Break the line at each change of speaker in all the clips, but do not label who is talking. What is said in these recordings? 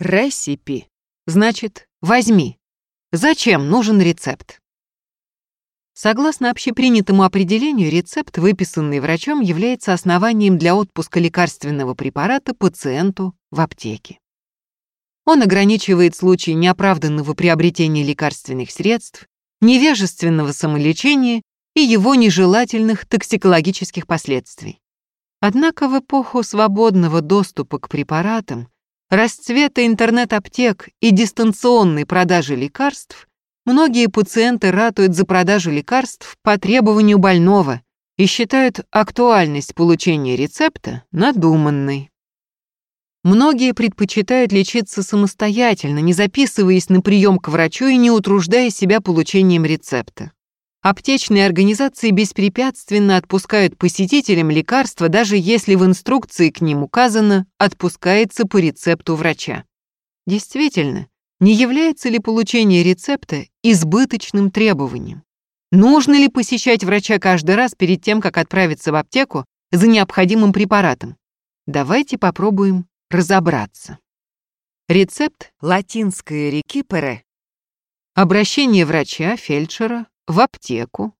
Ресипи. Значит, возьми. Зачем нужен рецепт? Согласно общепринятому определению, рецепт, выписанный врачом, является основанием для отпуска лекарственного препарата пациенту в аптеке. Он ограничивает случаи неоправданного приобретения лекарственных средств, невежественного самолечения и его нежелательных токсикологических последствий. Однако в эпоху свободного доступа к препаратам, расцвета интернет-аптек и дистанционной продажи лекарств, многие пациенты ратуют за продажу лекарств по требованию больного и считают актуальность получения рецепта надуманной. Многие предпочитают лечиться самостоятельно, не записываясь на прием к врачу и не утруждая себя получением рецепта. Аптечные организации беспрепятственно отпускают посетителям лекарства, даже если в инструкции к ним указано «отпускается по рецепту врача». Действительно, не является ли получение рецепта избыточным требованием? Нужно ли посещать врача каждый раз перед тем, как отправиться в аптеку за необходимым препаратом? Давайте попробуем разобраться. Рецепт латинское рекипере. Обращение врача, фельдшера, в аптеку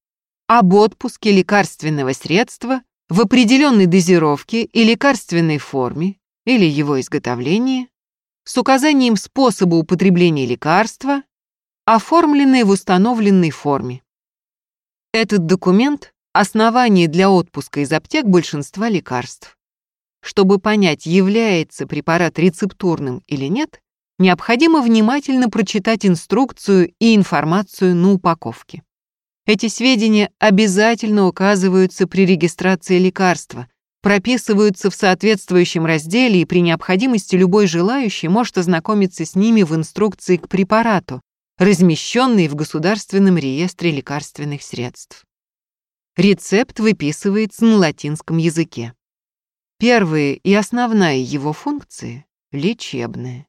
об отпуске лекарственного средства в определенной дозировке и лекарственной форме или его изготовлении с указанием способа употребления лекарства, оформленное в установленной форме. Этот документ – основание для отпуска из аптек большинства лекарств. Чтобы понять, является препарат рецептурным или нет, необходимо внимательно прочитать инструкцию и информацию на упаковке. Эти сведения обязательно указываются при регистрации лекарства, прописываются в соответствующем разделе и при необходимости любой желающий может ознакомиться с ними в инструкции к препарату, размещенной в Государственном реестре лекарственных средств. Рецепт выписывается на латинском языке. Первая и основная его функция — лечебная.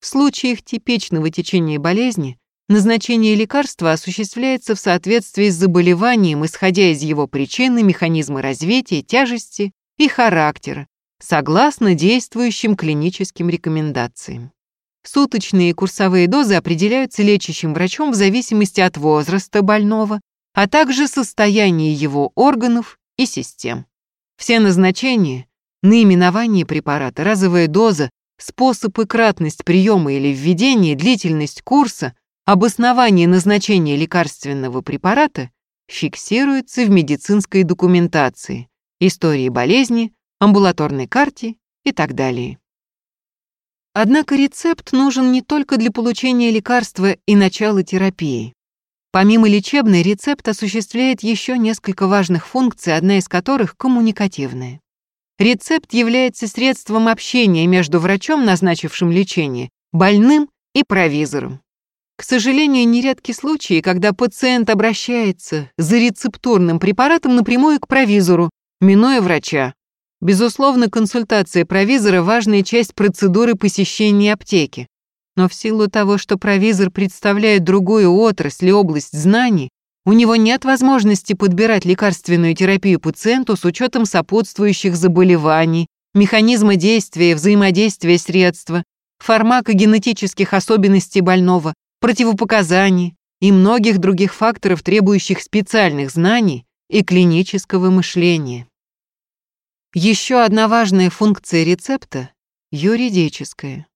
В случаях типичного течения болезни назначение лекарства осуществляется в соответствии с заболеванием, исходя из его причины, механизма развития, тяжести и характера, согласно действующим клиническим рекомендациям. Суточные курсовые дозы определяются лечащим врачом в зависимости от возраста больного, а также состояния его органов и систем. Все назначения наименование препарата, разовая доза, способ и кратность приема или введения, длительность курса, обоснование назначения лекарственного препарата фиксируется в медицинской документации, истории болезни, амбулаторной карте и так далее. Однако рецепт нужен не только для получения лекарства и начала терапии. Помимо лечебной, рецепт осуществляет еще несколько важных функций, одна из которых коммуникативная. Рецепт является средством общения между врачом, назначившим лечение, больным и провизором. К сожалению, нередки случаи, когда пациент обращается за рецептурным препаратом напрямую к провизору, минуя врача. Безусловно, консультация провизора – важная часть процедуры посещения аптеки. Но в силу того, что провизор представляет другую отрасль и область знаний, у него нет возможности подбирать лекарственную терапию пациенту с учетом сопутствующих заболеваний, механизма действия, взаимодействия средства, фармакогенетических особенностей больного, противопоказаний и многих других факторов, требующих специальных знаний и клинического мышления. Еще одна важная функция рецепта – юридическая.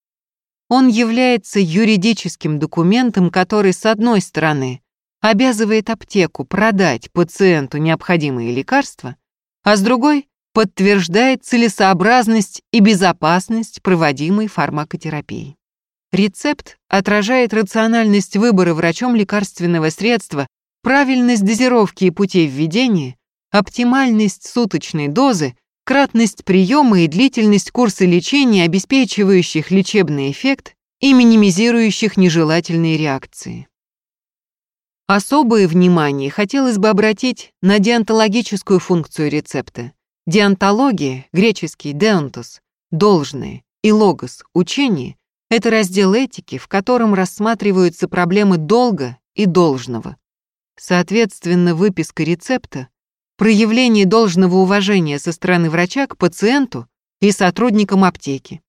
Он является юридическим документом, который, с одной стороны, обязывает аптеку продать пациенту необходимые лекарства, а с другой подтверждает целесообразность и безопасность проводимой фармакотерапии. Рецепт отражает рациональность выбора врачом лекарственного средства, правильность дозировки и путей введения, оптимальность суточной дозы, кратность приема и длительность курса лечения, обеспечивающих лечебный эффект и минимизирующих нежелательные реакции. Особое внимание хотелось бы обратить на деонтологическую функцию рецепта. Деонтология, греческий «деонтос», «должное» и «логос» — учение — это раздел этики, в котором рассматриваются проблемы долга и должного. Соответственно, выписка рецепта — проявление должного уважения со стороны врача к пациенту и сотрудникам аптеки.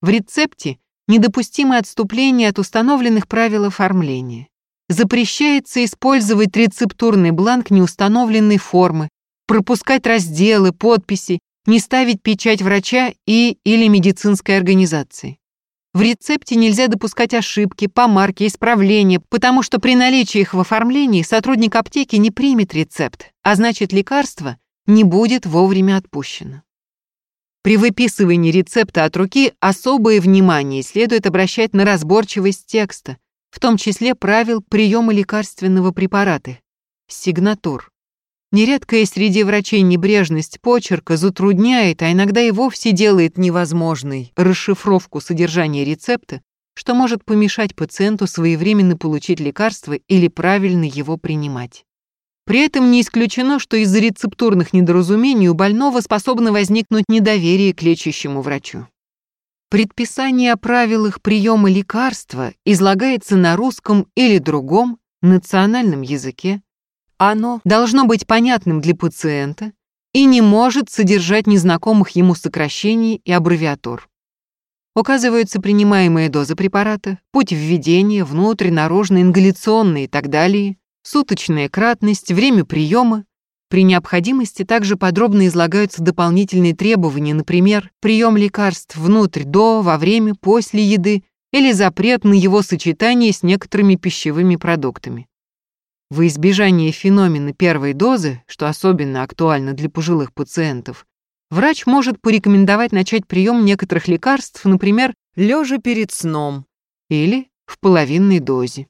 В рецепте недопустимо отступление от установленных правил оформления. Запрещается использовать рецептурный бланк неустановленной формы, пропускать разделы, подписи, не ставить печать врача и или медицинской организации. В рецепте нельзя допускать ошибки, помарки, исправления, потому что при наличии их в оформлении сотрудник аптеки не примет рецепт, а значит лекарство не будет вовремя отпущено. При выписывании рецепта от руки особое внимание следует обращать на разборчивость текста, в том числе правил приема лекарственного препарата, сигнатур. Нередкая среди врачей небрежность почерка затрудняет, а иногда и вовсе делает невозможной расшифровку содержания рецепта, что может помешать пациенту своевременно получить лекарство или правильно его принимать. При этом не исключено, что из-за рецептурных недоразумений у больного способно возникнуть недоверие к лечащему врачу. Предписание о правилах приема лекарства излагается на русском или другом национальном языке, оно должно быть понятным для пациента и не может содержать незнакомых ему сокращений и аббревиатур. Указываются принимаемые дозы препарата, путь введения, внутрь, наружно, ингаляционные и так далее, суточная кратность, время приема. При необходимости также подробно излагаются дополнительные требования, например, прием лекарств внутрь, до, во время, после еды или запрет на его сочетание с некоторыми пищевыми продуктами. Во избежание феномена первой дозы, что особенно актуально для пожилых пациентов, врач может порекомендовать начать прием некоторых лекарств, например, лежа перед сном или в половинной дозе.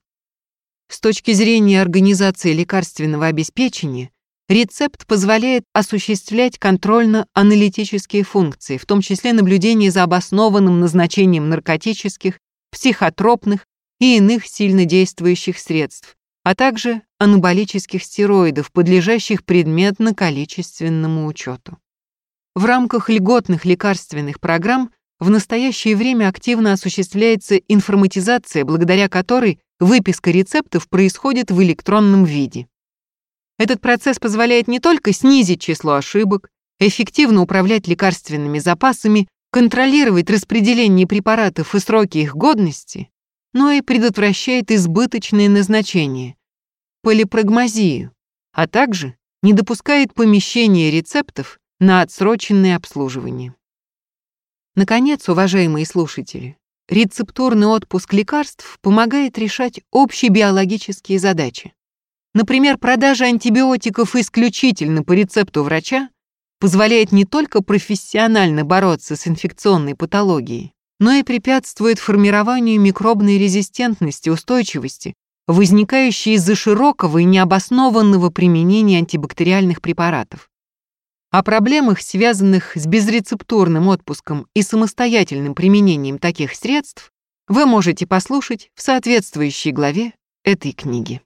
С точки зрения организации лекарственного обеспечения, рецепт позволяет осуществлять контрольно-аналитические функции, в том числе наблюдение за обоснованным назначением наркотических, психотропных и иных сильно действующих средств, а также анаболических стероидов, подлежащих предметно-количественному учету. В рамках льготных лекарственных программ в настоящее время активно осуществляется информатизация, благодаря которой выписка рецептов происходит в электронном виде. Этот процесс позволяет не только снизить число ошибок, эффективно управлять лекарственными запасами, контролировать распределение препаратов и сроки их годности, но и предотвращает избыточные назначения, полипрагмазию, а также не допускает помещения рецептов на отсроченное обслуживание. Наконец, уважаемые слушатели, рецептурный отпуск лекарств помогает решать общие биологические задачи. Например, продажа антибиотиков исключительно по рецепту врача позволяет не только профессионально бороться с инфекционной патологией, но и препятствует формированию микробной резистентности, устойчивости, возникающей из-за широкого и необоснованного применения антибактериальных препаратов. О проблемах, связанных с безрецептурным отпуском и самостоятельным применением таких средств, вы можете послушать в соответствующей главе этой книги.